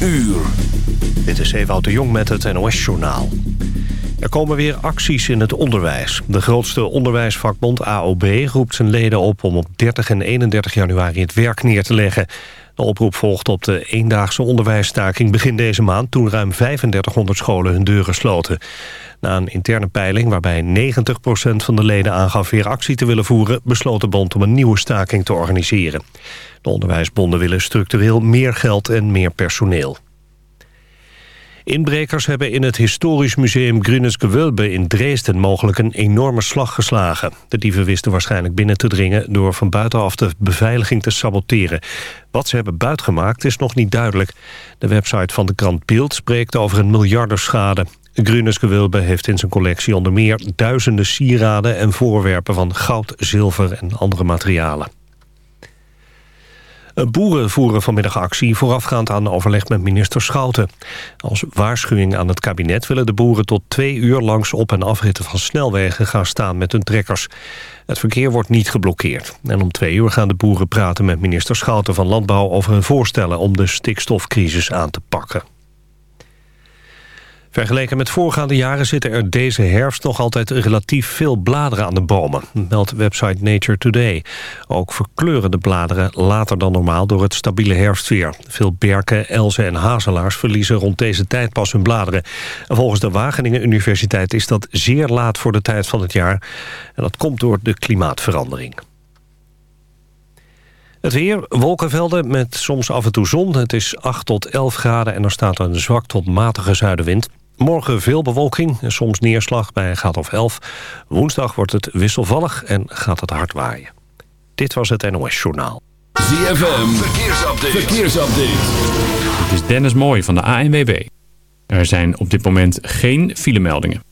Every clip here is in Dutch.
uur. Dit is Ewout de Jong met het NOS-journaal. Er komen weer acties in het onderwijs. De grootste onderwijsvakbond AOB roept zijn leden op... om op 30 en 31 januari het werk neer te leggen. De oproep volgt op de eendaagse onderwijsstaking begin deze maand... toen ruim 3500 scholen hun deuren sloten. Na een interne peiling waarbij 90% van de leden aangaf... weer actie te willen voeren, besloot de bond om een nieuwe staking te organiseren. De onderwijsbonden willen structureel meer geld en meer personeel. Inbrekers hebben in het historisch museum Grünes Gewölbe in Dresden mogelijk een enorme slag geslagen. De dieven wisten waarschijnlijk binnen te dringen door van buitenaf de beveiliging te saboteren. Wat ze hebben buitgemaakt is nog niet duidelijk. De website van de krant Beeld spreekt over een miljardenschade. Grünes Gewölbe heeft in zijn collectie onder meer duizenden sieraden en voorwerpen van goud, zilver en andere materialen. Boeren voeren vanmiddag actie voorafgaand aan overleg met minister Schouten. Als waarschuwing aan het kabinet willen de boeren tot twee uur langs op- en afritten van snelwegen gaan staan met hun trekkers. Het verkeer wordt niet geblokkeerd. En om twee uur gaan de boeren praten met minister Schouten van Landbouw over hun voorstellen om de stikstofcrisis aan te pakken. Vergeleken met voorgaande jaren zitten er deze herfst nog altijd relatief veel bladeren aan de bomen, meldt website Nature Today. Ook verkleuren de bladeren later dan normaal door het stabiele herfstweer. Veel berken, elzen en hazelaars verliezen rond deze tijd pas hun bladeren. En volgens de Wageningen Universiteit is dat zeer laat voor de tijd van het jaar. En dat komt door de klimaatverandering. Het weer, wolkenvelden met soms af en toe zon. Het is 8 tot 11 graden en er staat een zwak tot matige zuidenwind. Morgen veel bewolking en soms neerslag bij een graad of 11. Woensdag wordt het wisselvallig en gaat het hard waaien. Dit was het NOS Journaal. ZFM, verkeersupdate. verkeersupdate. Dit is Dennis Mooij van de ANWB. Er zijn op dit moment geen filemeldingen.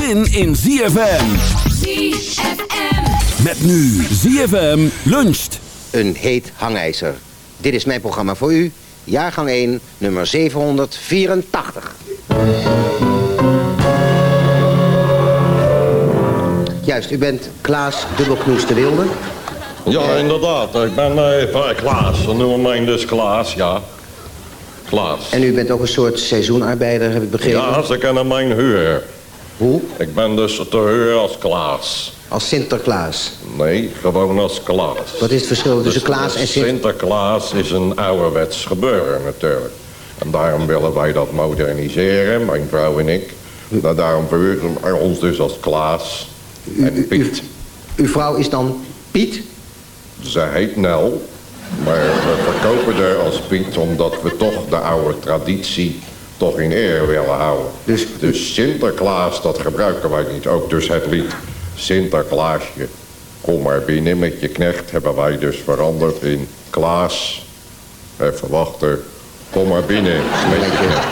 zin in ZFM. ZFM. Met nu ZFM luncht. Een heet hangijzer. Dit is mijn programma voor u. Jaargang 1, nummer 784. Juist, u bent Klaas Dubbelknoes de Wilde. Ja, inderdaad. Ik ben uh, Klaas. Ze noemen mij dus Klaas, ja. Klaas. En u bent ook een soort seizoenarbeider, heb ik begrepen? Ja, ze kennen mijn huur. Hoe? Ik ben dus te huur als Klaas. Als Sinterklaas? Nee, gewoon als Klaas. Wat is het verschil tussen Dus Klaas en Sinterklaas? Sinterklaas is een ouderwets gebeuren natuurlijk. En daarom willen wij dat moderniseren, mijn vrouw en ik. Nou, daarom verhuren wij ons dus als Klaas en Piet. Uw vrouw is dan Piet? Ze heet Nel, maar we verkopen haar als Piet omdat we toch de oude traditie toch in eer willen houden. Dus, dus Sinterklaas, dat gebruiken wij niet. Ook dus het lied Sinterklaasje, kom maar binnen met je knecht... hebben wij dus veranderd in Klaas, even wachten... kom maar binnen met je knecht.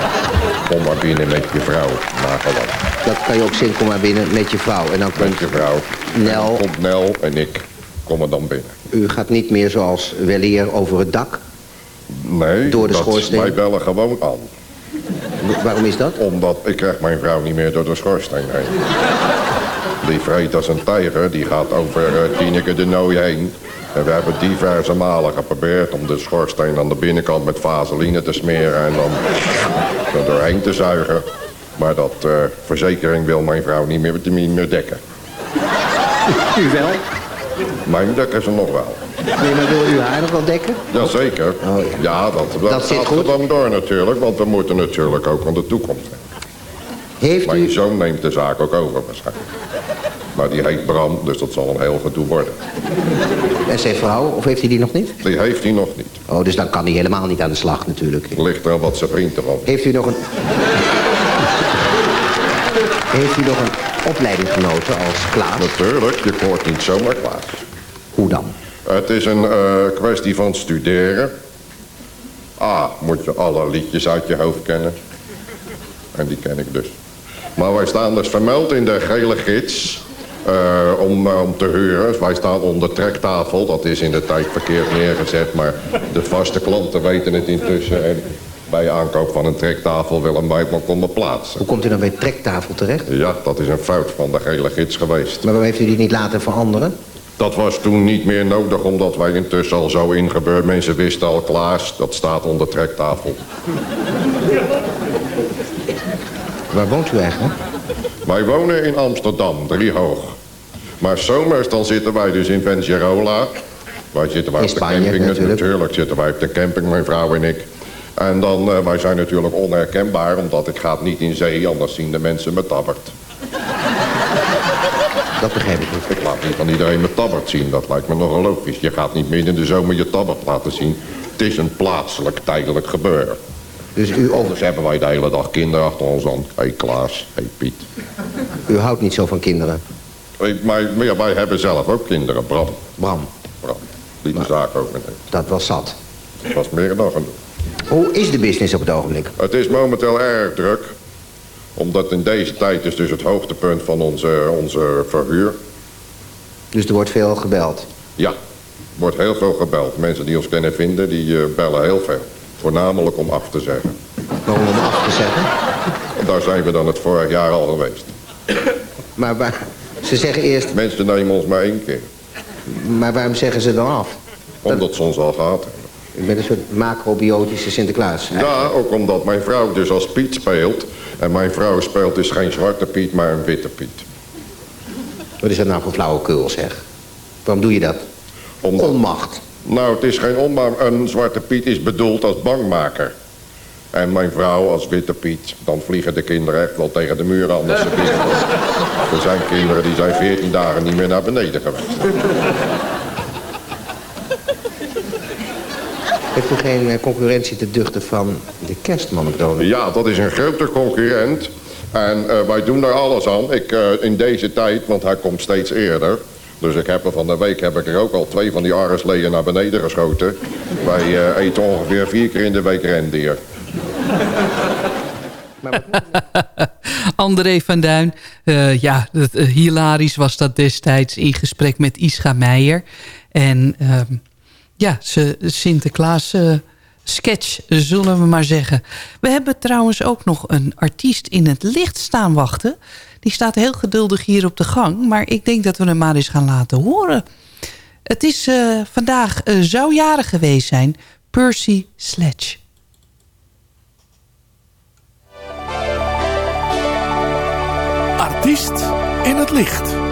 Kom maar binnen met je vrouw, nagelak. Dat kan je ook zingen, kom maar binnen met je vrouw. En dan komt Met je vrouw. Nel. Dan komt Nel en ik komen dan binnen. U gaat niet meer zoals weleer over het dak? Nee, Door de dat- schoorsteen? wij bellen gewoon aan. Waarom is dat? Omdat ik krijg mijn vrouw niet meer door de schoorsteen heen. Die vreet als een tijger, die gaat over uh, Tineke de Nooi heen. En we hebben diverse malen geprobeerd om de schoorsteen aan de binnenkant met vaseline te smeren en dan er doorheen te zuigen. Maar dat eh, verzekering wil mijn vrouw niet meer, niet meer dekken. U wel? Mijn dekken ze nog wel. Nee, maar wil u haar nog wel dekken? Jazeker. ja. dat, dat, Dat zit gaat goed. gewoon door natuurlijk, want we moeten natuurlijk ook aan de toekomst. Heeft Mijn zoon neemt de zaak ook over waarschijnlijk. Maar die heet Bram, dus dat zal een heel gedoe worden. En zijn vrouw, of heeft hij die nog niet? Die heeft hij nog niet. Oh, dus dan kan hij helemaal niet aan de slag natuurlijk. Ligt er wat zijn vriend ervan. Heeft u nog een... Heeft u nog een opleiding genoten als Klaas? Natuurlijk, je hoort niet zomaar Klaas. Hoe dan? Het is een eh, kwestie van studeren. A, moet je alle liedjes uit je hoofd kennen. En die ken ik dus. Maar wij staan dus vermeld in de gele gids... eh, om, eh, om te huren. Wij staan onder trektafel. Dat is in de tijd verkeerd neergezet. Maar de vaste klanten weten het intussen. En bij aankoop van een trektafel willen wij maar komen plaatsen. Hoe komt u dan bij trektafel terecht? Ja, dat is een fout van de gele gids geweest. Maar waarom heeft u die niet laten veranderen? Dat was toen niet meer nodig, omdat wij intussen al zo ingebeurd. Mensen wisten al, Klaas, dat staat onder trektafel. Waar woont u eigenlijk? Wij wonen in Amsterdam, driehoog. Maar zomers dan zitten wij dus in Vengerola. Wij zitten wij In op de Spanje, camping natuurlijk. natuurlijk. Zitten wij op de camping, mijn vrouw en ik. En dan, eh, wij zijn natuurlijk onherkenbaar, omdat ik ga niet in zee, anders zien de mensen me tabbert. Dat begrijp ik niet. Ik laat niet van iedereen me tabbert zien, dat lijkt me nogal logisch. Je gaat niet midden in de zomer je tabbert laten zien. Het is een plaatselijk, tijdelijk gebeuren. Dus u. Dus hebben wij de hele dag kinderen achter ons aan. Hé hey Klaas, hé hey Piet. U houdt niet zo van kinderen? Maar, maar ja, wij hebben zelf ook kinderen, Bram. Bram. Bram. Die de zaak ook meteen. Dat was zat. Dat was meer dan genoeg. Hoe is de business op het ogenblik? Het is momenteel erg druk. Omdat in deze tijd is dus het hoogtepunt van onze, onze verhuur. Dus er wordt veel gebeld. Ja, er wordt heel veel gebeld. Mensen die ons kunnen vinden, die eh, bellen heel veel. Voornamelijk om af te zeggen. Waarom om af te zeggen? En daar zijn we dan het vorig jaar al geweest. Maar waar, ze zeggen eerst... Mensen nemen ons maar één keer. Maar waarom zeggen ze dan af? Omdat ze ons al gehad hebben. Bent een soort macrobiotische Sinterklaas. Ja, ook omdat mijn vrouw dus als Piet speelt. En mijn vrouw speelt dus geen zwarte Piet, maar een witte Piet. Wat is dat nou voor flauwekul, zeg? Waarom doe je dat? Omdat... Onmacht. Nou, het is geen onmacht. Een zwarte Piet is bedoeld als bangmaker. En mijn vrouw als witte Piet, dan vliegen de kinderen echt wel tegen de muur anders. ze. Er zijn kinderen die zijn 14 dagen niet meer naar beneden geweest. Heeft u geen eh, concurrentie te duchten van de kerstman op het ogenblik? Ja, dat is een grote concurrent. En eh, wij doen daar alles aan. Ik, eh, in deze tijd, want hij komt steeds eerder. Dus ik heb er van de week heb ik er ook al twee van die arendsleeën naar beneden geschoten. Wij eh, eten ongeveer vier keer in de week rendier. André van Duin. Eh, ja, dat, hilarisch was dat destijds in gesprek met Ischa Meijer. En ehm, ja, Sinterklaas-sketch eh, zullen we maar zeggen. We hebben trouwens ook nog een artiest in het licht staan wachten. Die staat heel geduldig hier op de gang. Maar ik denk dat we hem maar eens gaan laten horen. Het is eh, vandaag, eh, uh, zou jaren geweest zijn, Percy Sledge. Artiest in het licht.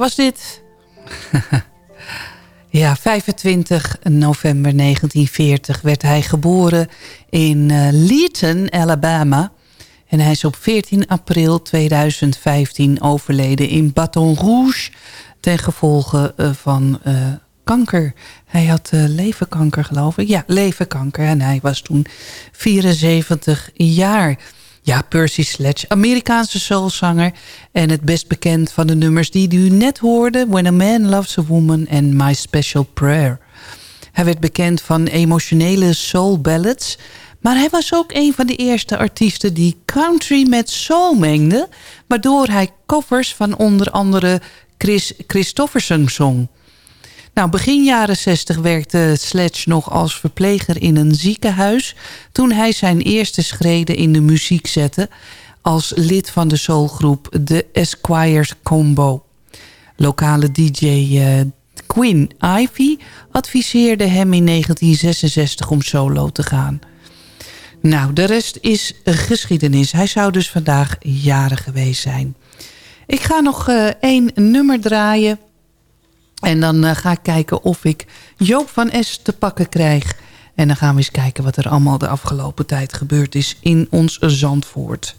Was dit. ja, 25 november 1940 werd hij geboren in eh, Leeton, Alabama. En hij is op 14 april 2015 overleden in Baton Rouge... ten gevolge eh, van eh, kanker. Hij had leverkanker, geloof ik. Ja, leverkanker. En hij was toen 74 jaar... Ja, Percy Sledge, Amerikaanse soulzanger... en het best bekend van de nummers die u net hoorde... When a Man Loves a Woman en My Special Prayer. Hij werd bekend van emotionele soul ballads... maar hij was ook een van de eerste artiesten die country met soul mengde... waardoor hij covers van onder andere Chris Christofferson zong. Nou, begin jaren 60 werkte Sledge nog als verpleger in een ziekenhuis... toen hij zijn eerste schreden in de muziek zette... als lid van de soulgroep The Esquires Combo. Lokale DJ eh, Quinn Ivy adviseerde hem in 1966 om solo te gaan. Nou, de rest is geschiedenis. Hij zou dus vandaag jaren geweest zijn. Ik ga nog eh, één nummer draaien... En dan eh, ga ik kijken of ik Joop van S te pakken krijg. En dan gaan we eens kijken wat er allemaal de afgelopen tijd gebeurd is in ons Zandvoort.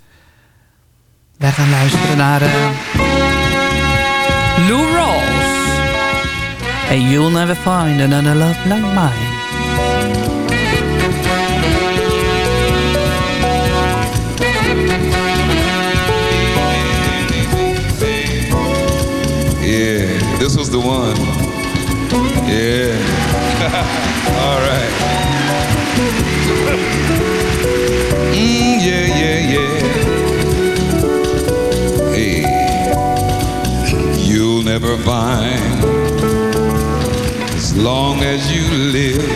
Wij gaan luisteren naar uh, Lou Rawls. And you'll never find another love like mine. This was the one. Yeah. All right. Mm, yeah, yeah, yeah. Hey, you'll never find as long as you live.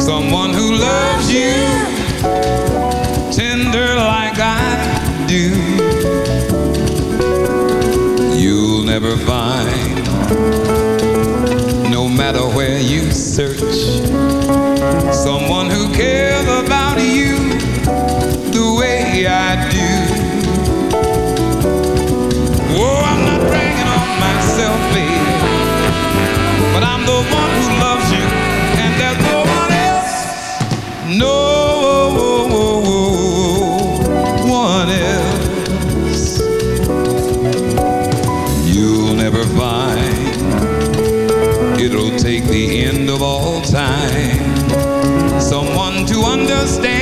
Someone who loves you Find, no matter where you search, someone who cares about understand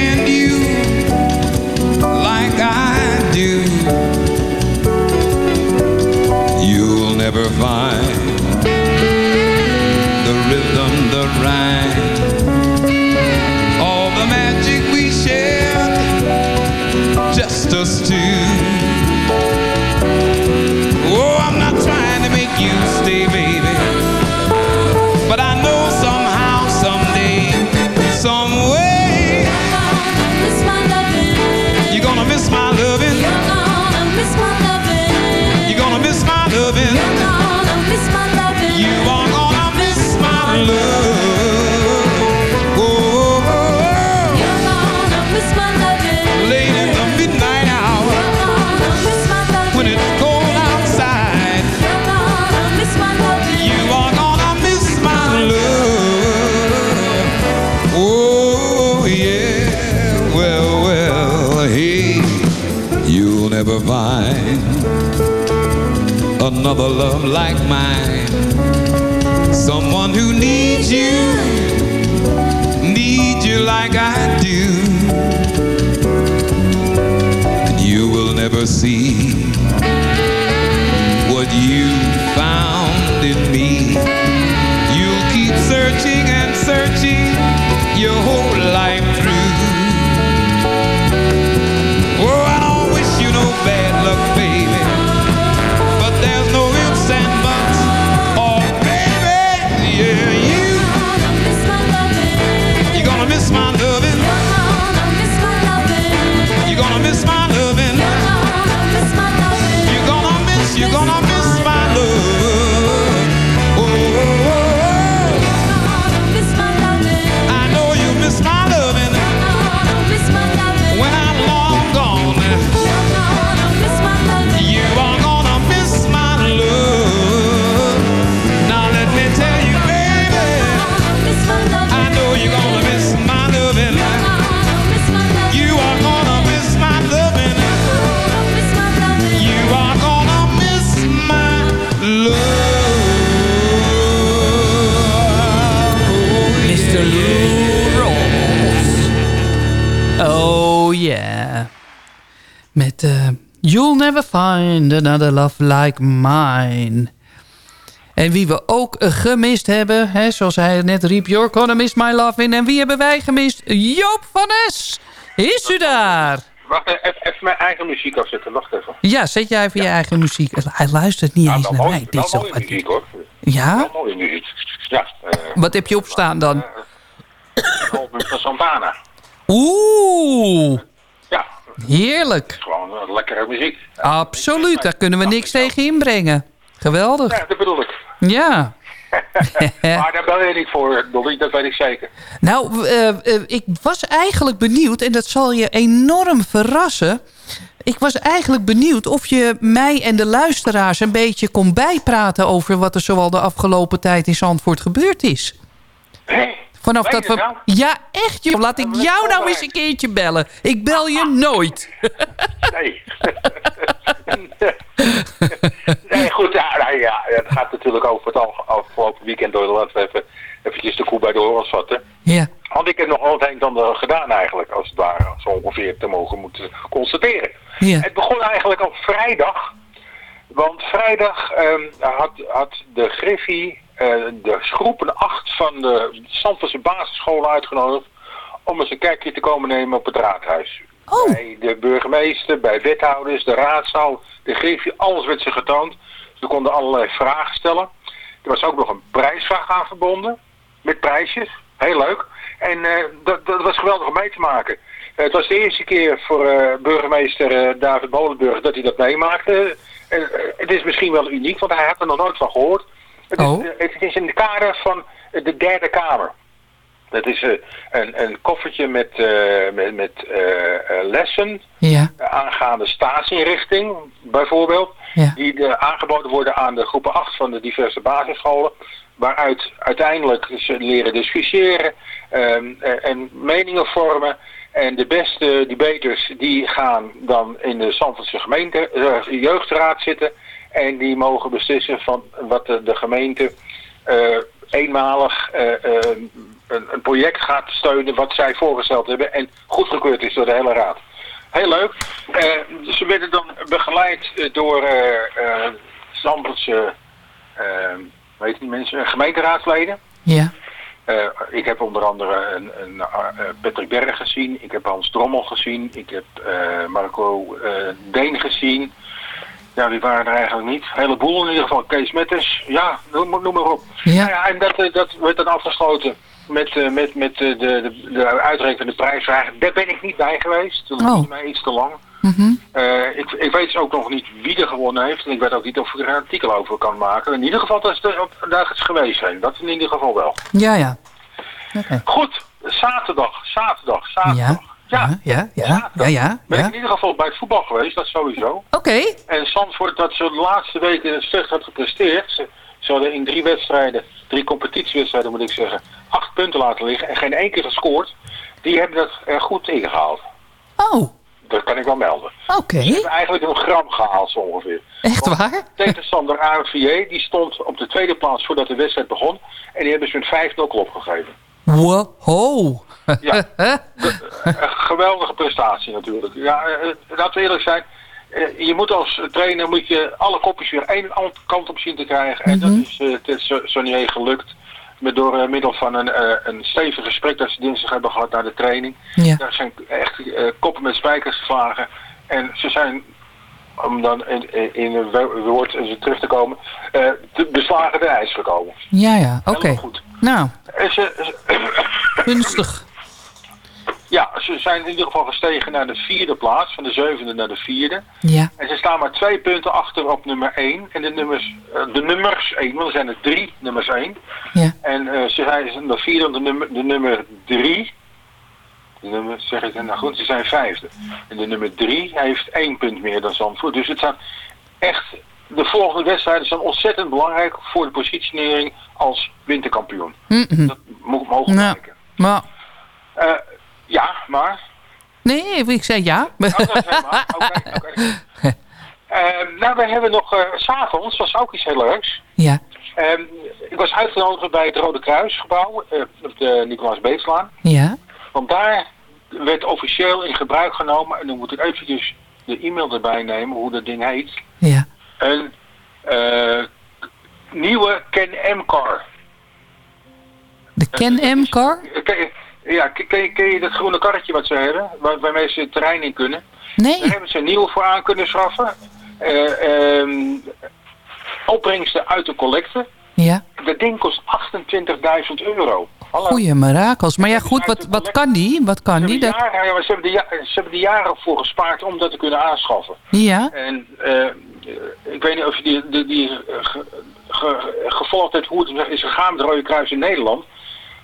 You'll find another love like mine. Someone who needs you, needs you like I do. And you will never see what you found in me. You'll keep searching and searching your whole Find Another Love Like Mine. En wie we ook eh, gemist hebben, hè, zoals hij net riep... You're gonna miss my love in. En wie hebben wij gemist? Joop van Es. Is u daar? Wacht, even, even mijn eigen muziek afzetten. Wacht even. Ja, zet jij even je eigen muziek. Hij luistert niet eens wel naar mooi, mij. Dit is mooie muziek hoor. Ja? Wel mooie muziek. Ja. eh Wat heb je opstaan dan? album van Santana. Oeh, heerlijk. gewoon eh, lekkere muziek. Absoluut, daar kunnen we niks tegen inbrengen. Geweldig. Ja, dat bedoel ik. Ja. maar daar bel je niet voor, Dolly, dat weet ik zeker. Nou, eh, eh, ik was eigenlijk benieuwd, en dat zal je enorm verrassen. Ik was eigenlijk benieuwd of je mij en de luisteraars een beetje kon bijpraten... over wat er zoal de afgelopen tijd in Zandvoort gebeurd is. Vanaf dat we... nou? Ja, echt joh. Laat ik jou nou eens een keertje bellen. Ik bel je nooit. Nee. nee, goed, ja, nou ja, het gaat natuurlijk over het al- afgelopen weekend door. Laten we even eventjes de koe bij de horens vatten. Ja. Had ik het nog het een en ander gedaan eigenlijk, als het ware, zo ongeveer te mogen moeten constateren. Ja. Het begon eigenlijk al vrijdag, want vrijdag ehm, had, had de Griffie de groepen 8 van de Zandvoortse basisscholen uitgenodigd om eens een kijkje te komen nemen op het raadhuis. Bij de burgemeester, bij wethouders, de raadzaal, de Griffie, alles werd ze getoond. Ze konden allerlei vragen stellen. Er was ook nog een prijsvraag aan verbonden. Met prijsjes. Heel leuk. En eh, dat, dat was geweldig om mee te maken. Eh, het was de eerste keer voor eh, burgemeester eh, David Molenburg dat hij dat meemaakte. En, eh, het is misschien wel uniek, want hij had er nog nooit van gehoord. Het, Oh. is, eh, het is in het kader van de derde kamer. Dat is eh, een, een koffertje met, eh, met, met lessen Ja. aangaande staatsinrichting, bijvoorbeeld. Ja. Die eh, aangeboden worden aan de groepen 8 van de diverse basisscholen. Waaruit uiteindelijk ze leren discussiëren ehm, eh, en meningen vormen. En de beste debaters die gaan dan in de Zandvoortse gemeente, jeugdraad zitten. En die mogen beslissen van wat de, de gemeente eh, eenmalig eh, eh, een, een project gaat steunen wat zij voorgesteld hebben. En goedgekeurd is door de hele raad. Heel leuk. Ze werden dan begeleid door Zandvoortse eh, weet die mensen, gemeenteraadsleden. Ja. Ik heb onder andere een, een, Patrick Berg gezien, ik heb Hans Drommel gezien, ik heb Marco Deen gezien. Ja, wie waren er eigenlijk niet? Een heleboel in ieder geval. Kees Metters, ja, noem, noem maar op. Ja. Nou ja, en dat, eh, dat werd dan afgesloten met, eh, met, met eh, de, de, de uitrekening van de prijsvraag. Daar ben ik niet bij geweest. Dat Oh. was mij iets te lang. Mhm. Ik, ik weet ook nog niet wie er gewonnen heeft. En ik weet ook niet of ik er een artikel over kan maken. In ieder geval dat ze daar is geweest zijn. Dat in ieder geval wel. Ja, ja. Oké. Goed, zaterdag, zaterdag, zaterdag. Ja. Ja, ja, ja, ja, ja. Ben ik in ieder geval bij het voetbal geweest, dat sowieso. Oké. En Zandvoort dat ze de laatste weken slecht had gepresteerd. Ze, ze hadden in drie wedstrijden, drie competitiewedstrijden moet ik zeggen, acht punten laten liggen en geen één keer gescoord. Die hebben dat er goed ingehaald. Oh, Dat kan ik wel melden. oké. Ze hebben eigenlijk een gram gehaald zo ongeveer. Echt waar? Tegenstander AFVA, die stond op de tweede plaats voordat de wedstrijd begon. En die hebben ze met 5-0 klop gegeven. Wow. Ja. Een geweldige prestatie natuurlijk. Ja, eh, laten we eerlijk zijn. eh, Je moet als trainer moet je alle kopjes weer één kant op zien te krijgen. En dat is eh, het is gelukt. Met door eh, middel van een, eh, een stevig gesprek dat ze dinsdag hebben gehad naar de training. Ja. Daar zijn echt eh, koppen met spijkers geslagen. En ze zijn, om dan in, in een wo- woord eh, terug te komen, eh te beslagen de ijs gekomen. Ja, ja, oké. Helemaal goed. Nou, En ze, ze- gunstig. Ja, ze zijn in ieder geval gestegen naar de vierde plaats, van de zevende naar de vierde. Ja. En ze staan maar twee punten achter op nummer één. En de nummers, eh, de nummers één, want er zijn er drie nummers één. Ja. En eh, ze zijn de vierde, de nummer, de nummer drie. De nummer, zeg ik nou goed, ze zijn vijfde. En de nummer drie heeft één punt meer dan Zandvoort. Dus het zijn echt, de volgende wedstrijden zijn ontzettend belangrijk voor de positionering als winterkampioen. Dat mo- mogen Nou, kijken. maar... Eh, ja, maar Nee, ik zei ja. Oh, dat is helemaal. Oké, oké. Ehm, nou, we hebben nog, s s'avonds, was ook iets heel leuks. Ja. Ehm, ik was uitgenodigd bij het Rode Kruisgebouw eh, op de Nicolaas Beetslaan. Ja. Want daar werd officieel in gebruik genomen, en dan moet ik eventjes de e-mail erbij nemen, hoe dat ding heet. Ja. Een eh, nieuwe Ken M-car. De Ken M-car? Ja, ken, ken je- dat groene karretje wat ze hebben, waar, waarmee ze het terrein in kunnen? Nee. Daar hebben ze een nieuwe voor aan kunnen schaffen. Ehm, opbrengsten uit de collecte. Ja. Dat ding kost 28.000 euro. Hallo. Goeie mirakels. Maar ja, goed, wat, wat kan die? Wat kan Ze die? hebben, Dat... jaren, ja, ze, hebben de ja- ze hebben er jaren voor gespaard om dat te kunnen aanschaffen. Ja. En eh, ik weet niet of je die, die, die eh, ge, ge- gevolgd hebt hoe het is gegaan met het Rode Kruis in Nederland.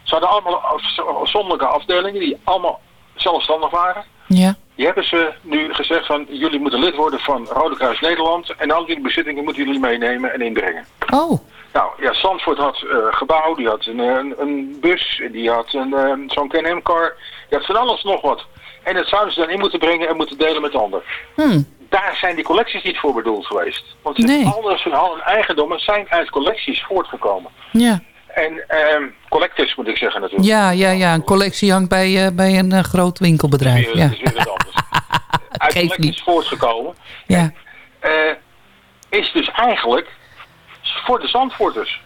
Ze hadden allemaal afzonderlijke afdelingen die allemaal zelfstandig waren. Ja. Die hebben ze nu gezegd van jullie moeten lid worden van Rode Kruis Nederland en al jullie bezittingen moeten jullie meenemen en inbrengen. Oh. Nou ja, Zandvoort had eh gebouw, die had een, een, een bus, die had een, eh, zo'n Can-Am car, die had van alles nog wat. En dat zouden ze dan in moeten brengen en moeten delen met anderen. Hm. Daar zijn die collecties niet voor bedoeld geweest. Want Nee. alles hun eigendommen zijn uit collecties voortgekomen. Ja. En ehm collectors moet ik zeggen natuurlijk. Ja, ja, ja. Een collectie hangt bij, eh, bij een eh, groot winkelbedrijf. Ja. Dat is weer wat anders. uit collecties voortgekomen. Ja. eh, is dus eigenlijk voor de Zandvoorters.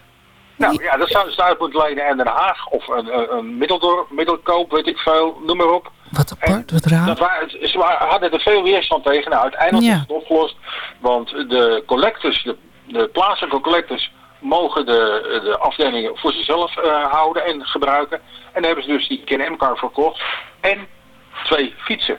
Nou ja, dat uit moeten lenen in Den Haag of een, een, middeldorp, middelkoop, weet ik veel, noem maar op. Wat apart, wat raar. Dat waren, ze hadden er veel weerstand tegen. Nou, uiteindelijk Ja. is het opgelost. Want de collectors, de, de plaatselijke collectors, mogen de, de afdelingen voor zichzelf eh, houden en gebruiken. En dan hebben ze dus die KNM-car verkocht. En twee fietsen.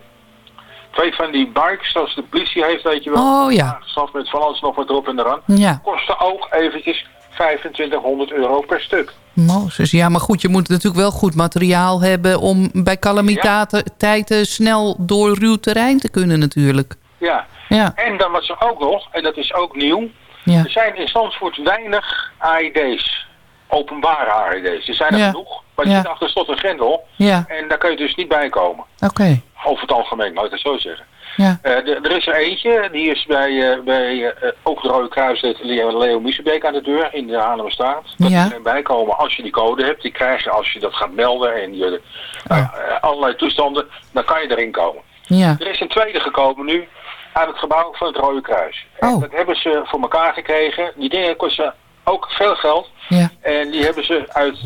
Twee van die bikes, zoals de politie heeft, weet je wel. Oh, ja. Met van alles nog wat erop en eraan. Ja. Kosten ook eventjes 2500 euro per stuk. Mozes, ja, maar goed, je moet natuurlijk wel goed materiaal hebben... om bij calamiteiten snel door ruw terrein te kunnen natuurlijk. Ja. Ja. En dan was er ook nog, en dat is ook nieuw... Ja. Er zijn in Zandvoort weinig AED's. Openbare AED's. Er zijn er Ja. genoeg. Maar die Ja. zitten achter slot en grendel. Ja. En daar kun je dus niet bij komen. Oké. Over het algemeen, laat ik het zo zeggen. Ja. Eh, de- er is er eentje, die is bij, eh, bij eh, ook de Rode Kruis, Leo, Musebeek aan de deur in de Haarlemmerstraat. Dat Ja. geen bijkomen als je die code hebt. Die krijg je als je dat gaat melden en je, Oh. allerlei toestanden, dan kan je erin komen. Ja. Er is een tweede gekomen nu aan het gebouw van het Rode Kruis. En Oh. dat hebben ze voor elkaar gekregen. Die dingen kosten ook veel geld. Ja. En die hebben ze uit eh,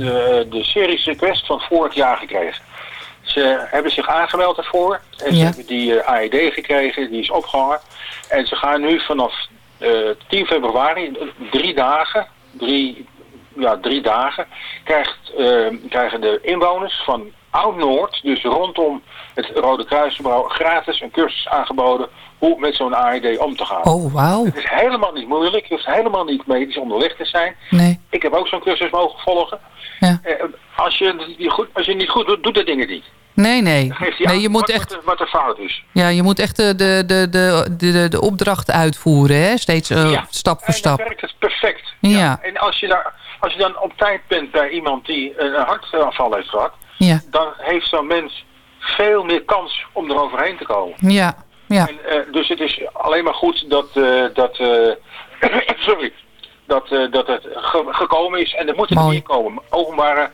de series request van vorig jaar gekregen. Ze hebben zich aangemeld daarvoor. En ze hebben die eh, AED gekregen, die is opgehangen. En ze gaan nu vanaf eh 10 februari, eh, drie dagen, drie, ja, drie dagen, krijgt, eh, krijgen de inwoners van Oud-Noord, dus rondom het Rode Kruisgebouw, gratis een cursus aangeboden hoe met zo'n AED om te gaan. Oh, wauw. Het is helemaal niet moeilijk, je hoeft helemaal niet medisch onderlegd te zijn. Nee. Ik heb ook zo'n cursus mogen volgen. Ja. Eh, als, je, het niet goed, als je niet goed doet, doe de dingen niet. Nee, nee. Nee, je moet wat, echt... wat, er fout is. Ja, je moet echt de, de, de, de, de, de opdracht uitvoeren, hè? Steeds eh, Ja. stap voor stap. dan werkt het perfect. Ja. En als je, daar, als je dan op tijd bent bij iemand die een hartaanval heeft gehad, Ja. dan heeft zo'n mens veel meer kans om er overheen te komen. Ja. Ja. En, eh, dus het is alleen maar goed dat, eh, dat, eh, sorry, dat, eh, dat het ge- gekomen is. En er moeten er meer komen. Openbare,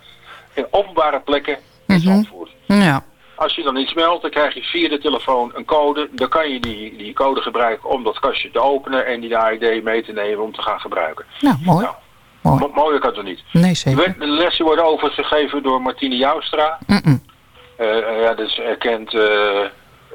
in openbare plekken Mhm. Zandvoort. Ja. Als je dan iets meldt, dan krijg je via de telefoon een code. Dan kan je die, die code gebruiken om dat kastje te openen en die AID mee te nemen om te gaan gebruiken. Nou, mooi. Mooi. Mo- mooier kan het niet. Nee, zeker. De lessen worden overigens gegeven door Martine Joustra. Mm-mm. Eh, eh, ja, dat is erkend eh,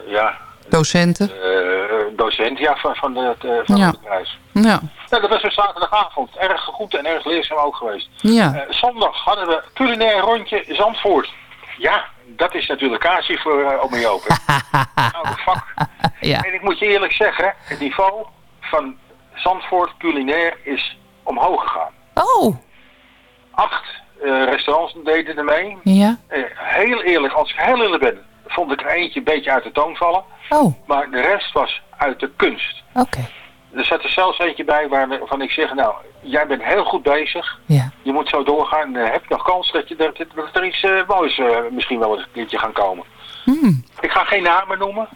ja, Docenten. eh, docent ja, van, van, de, van Ja. het bedrijf. Ja. Nou, dat was een zaterdagavond. Erg goed en erg leerzaam ook geweest. Ja. Zondag hadden we culinair rondje Zandvoort. Ja, dat is natuurlijk casie voor uh, Ome Joop. hè. Oude vak. Ja. En ik moet je eerlijk zeggen, het niveau van Zandvoort culinair is omhoog gegaan. Oh. Acht eh, restaurants deden er mee. Ja. Eh, heel eerlijk, als ik heel eerlijk ben, vond ik er eentje een beetje uit de toon vallen. Oh. Maar de rest was uit de kunst. Oké. Er zat er zelfs eentje bij waarvan ik zeg, nou, jij bent heel goed bezig. Ja. Je moet zo doorgaan. Dan heb je nog kans dat, je, dat, dat er iets eh, moois eh, misschien wel een keertje gaan komen. Hmm. Ik ga geen namen noemen.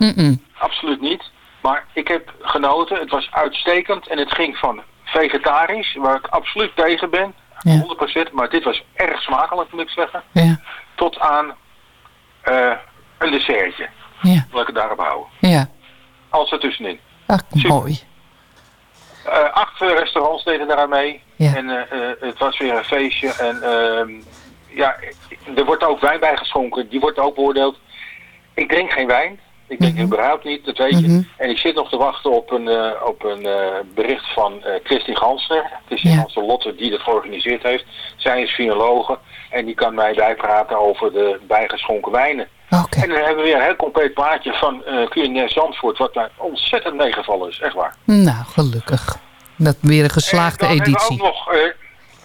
Absoluut niet. Maar ik heb genoten. Het was uitstekend. En het ging van vegetarisch, waar ik absoluut tegen ben. Ja. 100%. Maar dit was erg smakelijk, moet ik zeggen. Ja. Tot aan eh, een dessertje. Ja. Laat ik het daarop houden. Ja. Alles ertussenin. Ach, mooi. Eh, acht eh, restaurants deden daaraan mee. Ja. En eh, het was weer een feestje. En ehm, ja, er wordt ook wijn bijgeschonken. Die wordt ook beoordeeld. Ik drink geen wijn. Ik drink überhaupt niet, dat weet je. Mhm. En ik zit nog te wachten op een, op een bericht van Christine Gansner. Christine Ja. Gansner Lotte, die dat georganiseerd heeft. Zij is finologe en die kan mij bijpraten over de bijgeschonken wijnen. En dan hebben we weer een heel compleet plaatje van culinair Zandvoort, wat mij ontzettend meegevallen is, echt waar. Nou, gelukkig. Dat weer een geslaagde Dan hebben we editie. ook nog eh,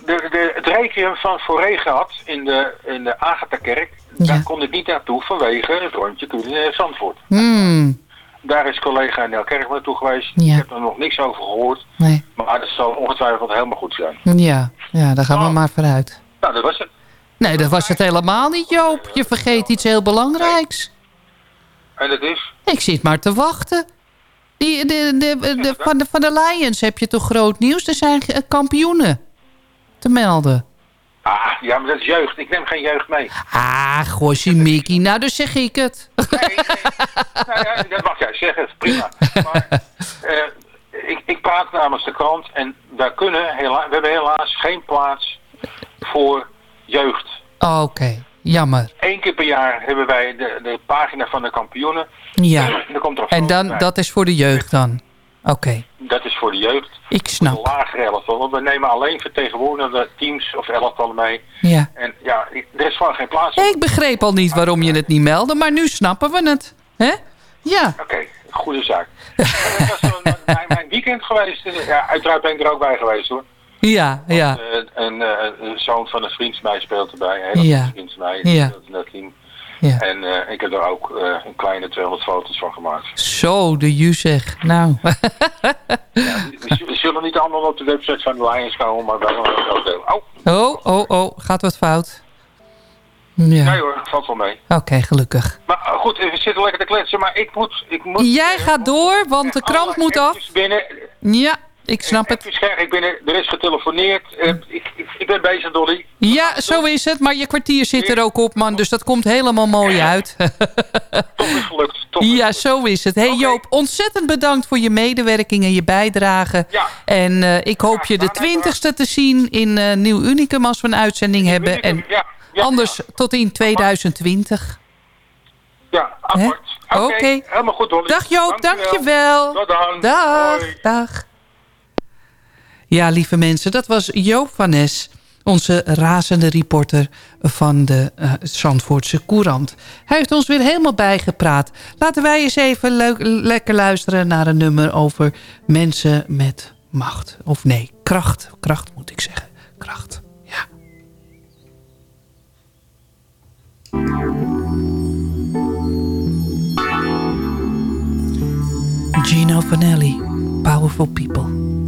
de, de, het requiem van Foré gehad in de, in de Agatha-kerk. Daar kon ik niet naartoe vanwege het rondje culinair Zandvoort. Hmm. Daar is collega Nel Kerk naartoe geweest. Ja. Ik heb er nog niks over gehoord. Nee. Maar dat zal ongetwijfeld helemaal goed zijn. Ja. ja, daar gaan Oh. we maar vooruit. Nou, dat was het. Nee, dat was het helemaal niet, Joop. Je vergeet iets heel belangrijks. En dat is? Ik zit maar te wachten. Die, de, de, de, van, de, van de Lions heb je toch groot nieuws? Er zijn kampioenen te melden. Ah, ja, maar dat is jeugd. Ik neem geen jeugd mee. Ah, gosje Mickey. Nou, dus zeg ik het. nou ja, dat mag jij zeggen. Prima. Maar eh, ik, ik praat namens de krant en daar kunnen hela we hebben helaas geen plaats voor jeugd. Oké, jammer. Eén keer per jaar hebben wij de, de pagina van de kampioenen. Ja. En dan komt er een En dan, dat is voor de jeugd dan. Oké, Dat is voor de jeugd. ik De snap. lagere elftallen. We nemen alleen vertegenwoordigende teams of elftallen mee. Ja. En ja, er is gewoon geen plaats. Ik begreep al niet waarom je het niet meldde, maar nu snappen we het. hè? Ja. Oké, goede zaak. Dat was mijn weekend geweest. Ja, uiteraard ben ik er ook bij geweest hoor. Ja, ja. Eh, een, eh, een zoon van een vriend van mij speelt erbij. Een Ja. vriend van mij. Ja. Speelt in dat team. Ja. En eh, ik heb er ook eh, een kleine 200 foto's van gemaakt. Zo, de Juzeg. Nou. We zullen niet allemaal op de website van de Lions komen, maar gaan het ook delen. Oh, Oh, oh, oh. Gaat wat fout? Ja. nee hoor, valt wel mee. Oké, gelukkig. Maar eh, goed, we zitten lekker te kletsen, maar ik moet... Ik moet Jij gaat door, want de krant moet af. binnen, Ja, ik snap het. Ik ben er, er is getelefoneerd. Eh, ik, ik, ik ben bezig, Dolly. Ja, zo is het. Maar je kwartier zit er ook op, man. Dus dat komt helemaal mooi uit. Toch is gelukt. Toch Ja, zo is het. Hey Joop, ontzettend bedankt voor je medewerking en je bijdrage. En eh, ik hoop je de twintigste te zien in eh, Nieuw Unicum als we een uitzending hebben. En anders tot in 2020. Ja, Hè? Oké. Helemaal goed, Dolly. Dag Joop, dankjewel. Tot dan. Dag, Hoi. dag. Ja, lieve mensen, dat was Joop van Nes, onze razende reporter van de eh, Zandvoortse Courant. Hij heeft ons weer helemaal bijgepraat. Laten wij eens even lekker luisteren naar een nummer over mensen met macht. Of nee, kracht. Kracht moet ik zeggen. Kracht, ja. Gino Vanelli, Powerful People.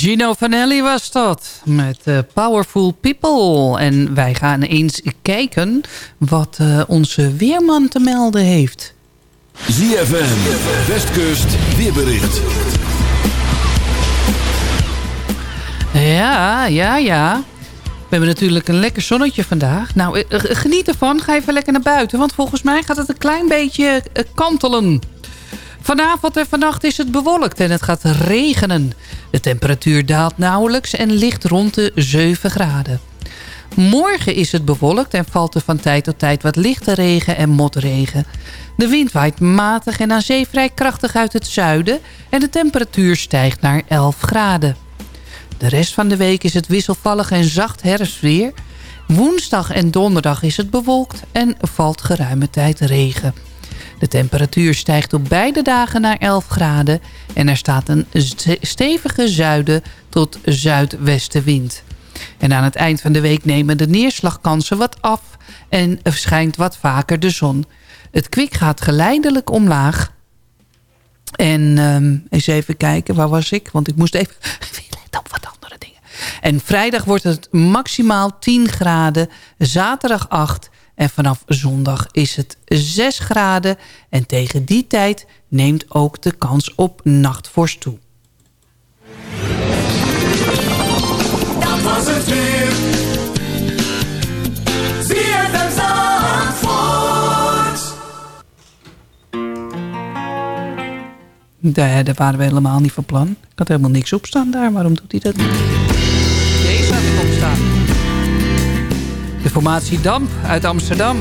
Gino Vanelli was dat. Met eh, Powerful People. En wij gaan eens kijken wat eh, onze weerman te melden heeft. ZFM, Westkust, weerbericht. Ja, ja, ja. We hebben natuurlijk een lekker zonnetje vandaag. Nou, eh, geniet ervan. Ga even lekker naar buiten. Want volgens mij gaat het een klein beetje kantelen. Vanavond en vannacht is het bewolkt en het gaat regenen. De temperatuur daalt nauwelijks en ligt rond de 7 graden. Morgen is het bewolkt en valt er van tijd tot tijd wat lichte regen en motregen. De wind waait matig en aan zee vrij krachtig uit het zuiden... en de temperatuur stijgt naar 11 graden. De rest van de week is het wisselvallig en zacht herfstweer. Woensdag en donderdag is het bewolkt en valt geruime tijd regen. De temperatuur stijgt op beide dagen naar 11 graden... en er staat een stevige zuiden tot zuidwestenwind. En aan het eind van de week nemen de neerslagkansen wat af... en schijnt wat vaker de zon. Het kwik gaat geleidelijk omlaag. En um, eens even kijken, waar was ik? Want ik moest even... Let op wat andere dingen. En vrijdag wordt het maximaal 10 graden. Zaterdag 8 en vanaf zondag is het 6 graden. En tegen die tijd neemt ook de kans op nachtvorst toe. Dat was het weer. ZFM Zandvoort. Daar, daar waren we helemaal niet van plan. Ik had helemaal niks opstaan daar. Waarom doet hij dat niet? De Damp uit Amsterdam.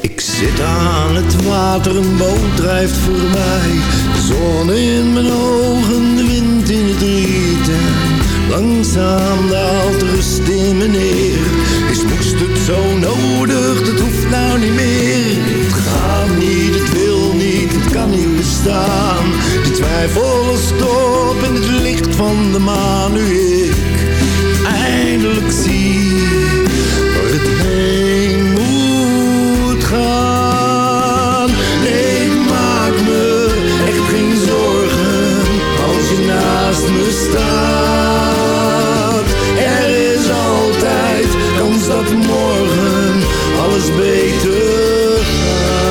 Ik zit aan het water, een boot drijft voorbij. De zon in mijn ogen, de wind in het riet. Langzaam daalt rust in me neer. Is moest het zo nodig, dat hoeft nou niet meer. Het gaat niet, het wil niet, het kan niet bestaan. De twijfel stop in het licht van de maan. Nu ik eindelijk zie waar het heen moet gaan. Nee, maak me echt geen zorgen als je naast me staat. Morgen alles beter gaat.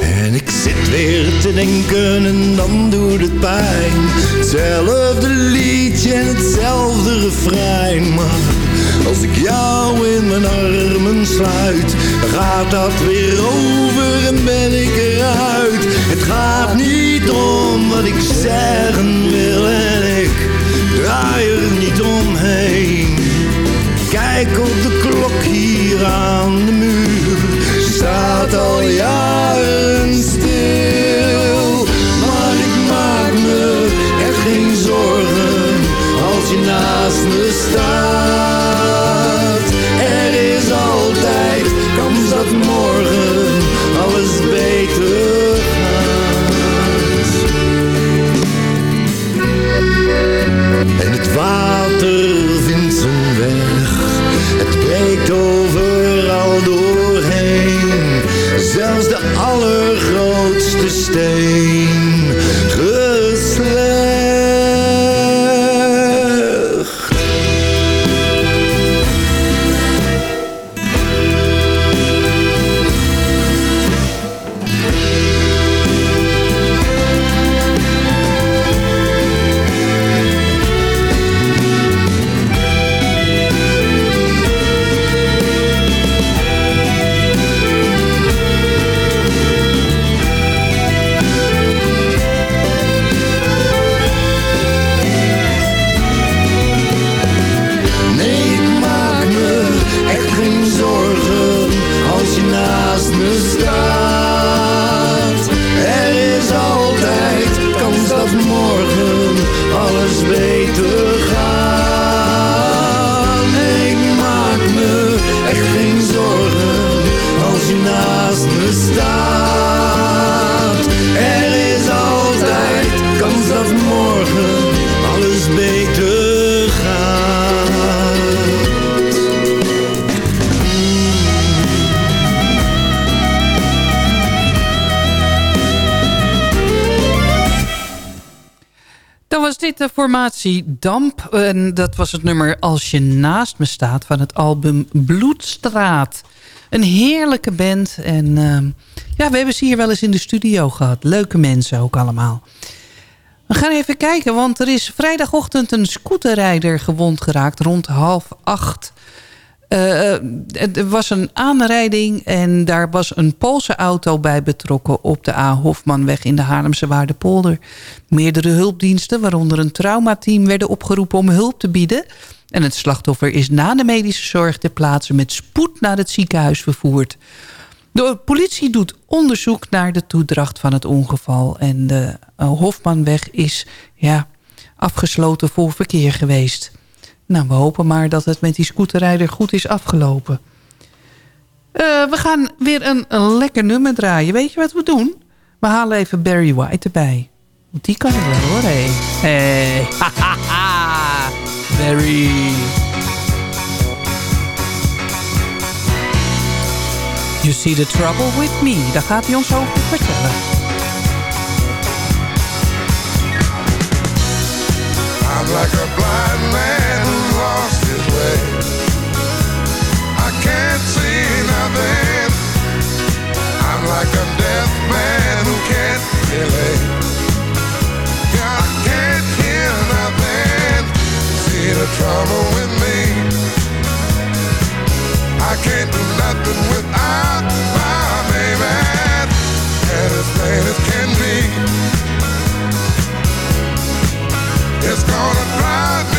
En ik zit weer te denken en dan doet het pijn. Hetzelfde liedje en hetzelfde refrein. Maar als ik jou in mijn armen sluit, gaat dat weer over en ben ik eruit. Het gaat niet om wat ik zeggen wil en ik draai er niet omheen. Kijk op de klok hier aan de muur, staat al jaren Dan was dit de formatie Damp. En dat was het nummer Als je naast me staat van het album Bloedstraat. Een heerlijke band. En ehm, ja, we hebben ze hier wel eens in de studio gehad. Leuke mensen ook allemaal. We gaan even kijken, want er is vrijdagochtend een scooterrijder gewond geraakt rond half acht. Eh, er was een aanrijding en daar was een Poolse auto bij betrokken op de A. Hofmanweg in de Haarlemse Waardepolder. Meerdere hulpdiensten, waaronder een traumateam, werden opgeroepen om hulp te bieden. En het slachtoffer is na de medische zorg ter plaatse met spoed naar het ziekenhuis vervoerd. De politie doet onderzoek naar de toedracht van het ongeval. En de eh, Hofmanweg is ja, afgesloten voor verkeer geweest. Nou, we hopen maar dat het met die scooterrijder goed is afgelopen. Eh, we gaan weer een, lekker nummer draaien. Weet je wat we doen? We halen even Barry White erbij. Want die kan ik wel hoor, hé. Hey. Barry. You see the trouble with me. Daar gaat hij ons over vertellen. I'm like a blind man the trouble with me. I can't do nothing without my baby. And as plain as can be. It's gonna drive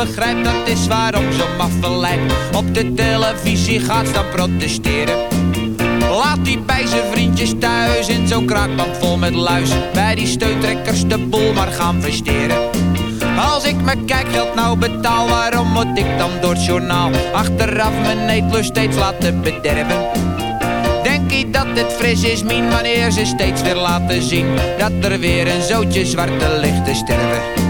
ik nou niet begrijp, dat is waarom zo'n maffe op de televisie gaat staan protesteren. Laat die bij zijn vriendjes thuis in zo'n kraakband vol met luis. Bij die steuntrekkers de boel maar gaan versteren. Als ik mijn kijkgeld nou betaal, waarom moet ik dan door het journaal achteraf mijn eetlust steeds laten bederven? Denk je dat het fris is, Mien, wanneer ze steeds weer laten zien dat er weer een zootje zwarte lichten sterven?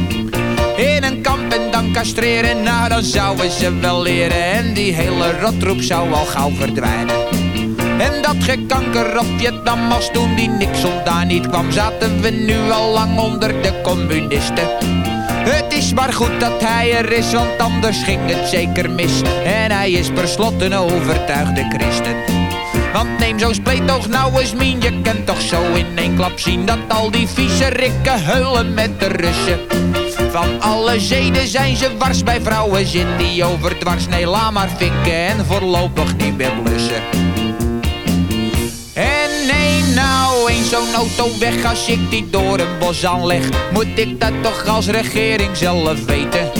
In een kamp en dan castreren, nou dan zouden ze wel leren. En die hele rotroep zou al gauw verdwijnen. En dat gekanker op Vietnam als toen die Nixon daar niet kwam Zaten we nu al lang onder de communisten. Het is maar goed dat hij er is, want anders ging het zeker mis. En hij is per slot een overtuigde christen. Want neem zo'n spleetoog nou eens mien Je kunt toch zo in één klap zien Dat al die vieze rikken heulen met de Russen van alle zeden zijn ze wars bij vrouwen zit die overdwars Nee, laat maar fikken en voorlopig niet meer blussen en neem nou eens zo'n auto weg als ik die door een bos aanleg. Moet ik dat toch als regering zelf weten?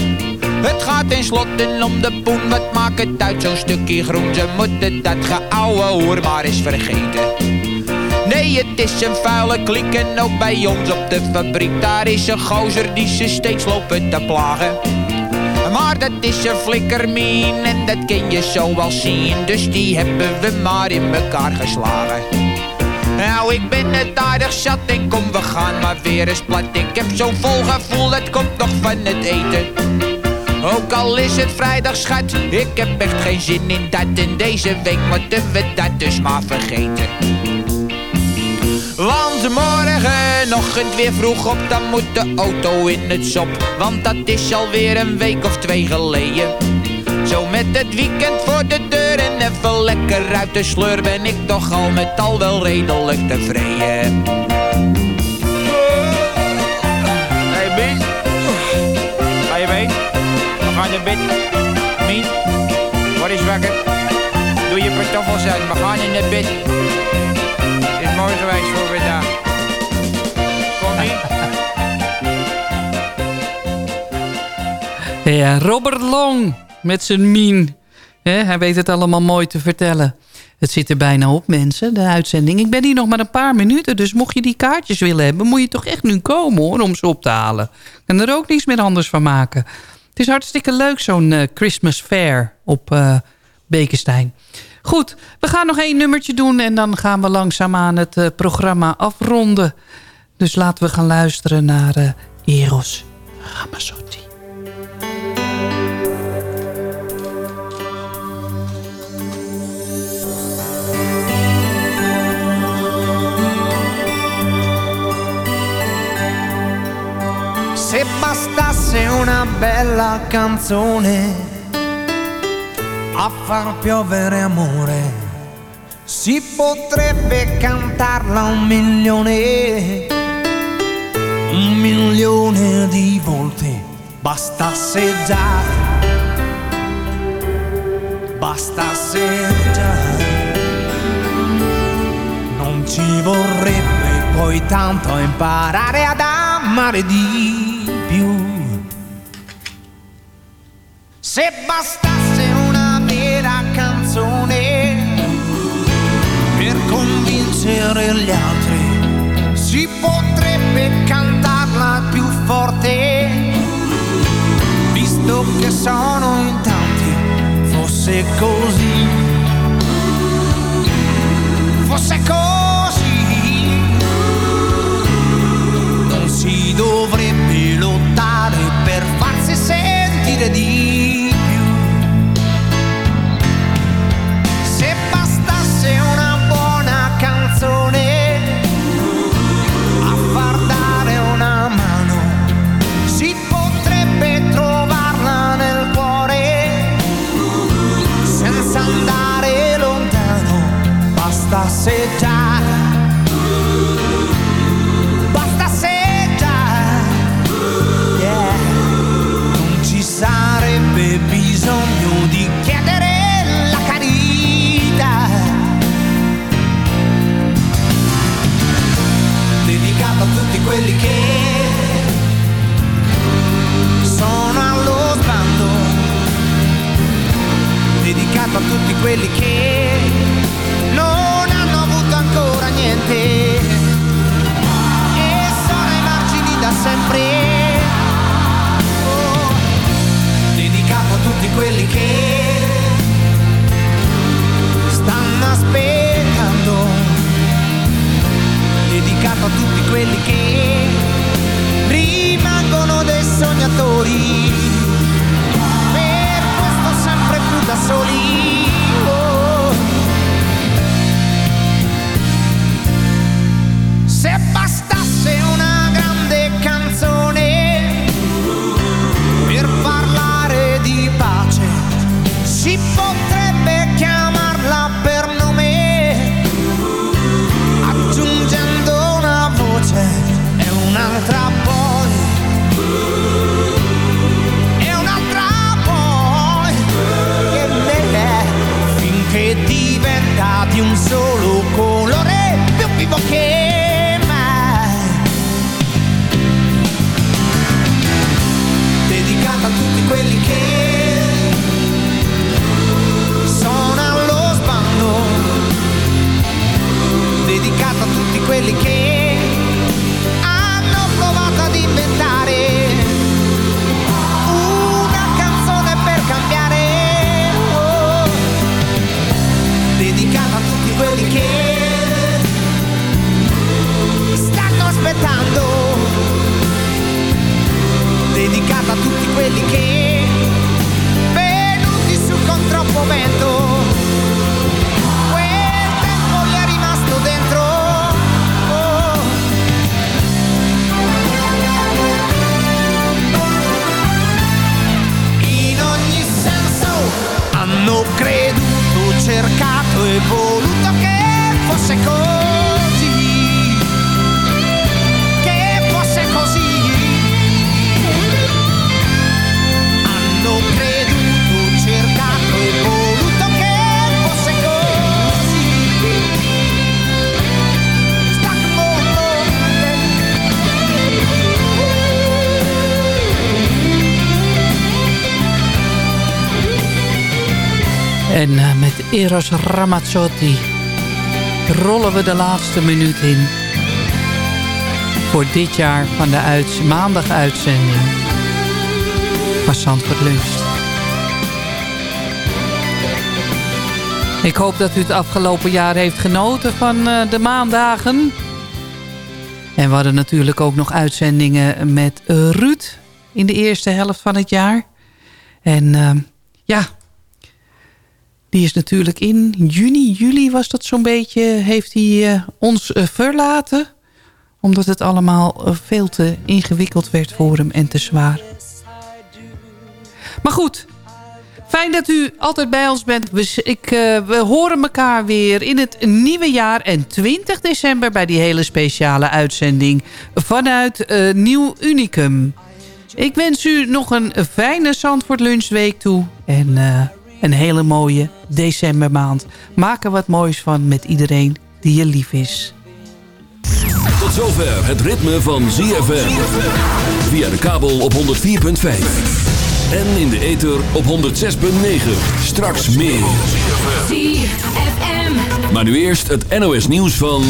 Het gaat tenslotte om de poen, wat maakt het uit zo'n stukje groen? Ze moeten dat geouwe hoer maar eens vergeten. Nee, het is een vuile klik en ook bij ons op de fabriek Daar is een gozer die ze steeds lopen te plagen maar dat is een flikkermien en dat kun je zo wel zien Dus die hebben we maar in elkaar geslagen Nou, ik ben het aardig zat en kom, we gaan maar weer eens plat. Ik heb zo'n vol gevoel, het komt nog van het eten. Ook al is het vrijdag, schat, ik heb echt geen zin in dat. En deze week moeten we dat dus maar vergeten. Want morgenochtend weer vroeg op, dan moet de auto in het sop. Want dat is alweer een week of twee geleden. Zo met het weekend voor de deur en even lekker uit de sleur ben ik toch al met al wel redelijk tevreden. Hey Bies, ga je mee? We gaan naar bed. Mien, wat is wakker? Doe je pantoffels uit, we gaan in naar bed. Mooi geweest voor vandaag. Mien. Ja, Robert Long met zijn mien. Hij weet het allemaal mooi te vertellen. Het zit er bijna op, mensen, de uitzending. Ik ben hier nog maar een paar minuten, dus mocht je die kaartjes willen hebben... moet je toch echt nu komen, hoor, om ze op te halen. Ik kan er ook niets meer anders van maken. Het is hartstikke leuk, zo'n eh, Christmas Fair op eh Bekenstein. Goed, we gaan nog één nummertje doen... en dan gaan we langzaamaan het eh, programma afronden. Dus laten we gaan luisteren naar eh, Eros Ramazzotti. Se bastasse una bella canzone a far piovere amore, si potrebbe cantarla un milione, un milione di volte. Bastasse già, bastasse già, non ci vorrebbe poi tanto imparare ad amare di più. Se bastasse canzone per convincere gli altri, si potrebbe cantarla più forte, visto che sono in tanti, fosse così, fosse così, non si dovrebbe lottare per farsi sentire di Bastasse già, bastasse già, yeah. non ci sarebbe bisogno di chiedere la carità. Dedicato a tutti quelli che sono allo sbando, dedicato a tutti quelli che e voluto che fosse così. Che fosse così. Hanno creduto, cercato e voluto che fosse così. Eh, Eros Ramazzotti rollen we de laatste minuut in. Voor dit jaar van de uits maandag uitzending van Zandvoort. Ik hoop dat u het afgelopen jaar heeft genoten van eh, de maandagen. En we hadden natuurlijk ook nog uitzendingen met eh, Ruud in de eerste helft van het jaar. En eh, ja, die is natuurlijk in juni, juli was dat zo'n beetje, heeft hij eh, ons eh, verlaten. Omdat het allemaal eh, veel te ingewikkeld werd voor hem en te zwaar. Maar goed, fijn dat u altijd bij ons bent. We, ik, we horen elkaar weer in het nieuwe jaar en 20 december... bij die hele speciale uitzending vanuit Nieuw Unicum. Ik wens u nog een fijne Zandvoort Lunchweek toe. En een hele mooie decembermaand. Maak er wat moois van met iedereen die je lief is. Tot zover het ritme van ZFM. Via de kabel op 104.5. En in de ether op 106.9. Straks meer. ZFM. Maar nu eerst het NOS nieuws van...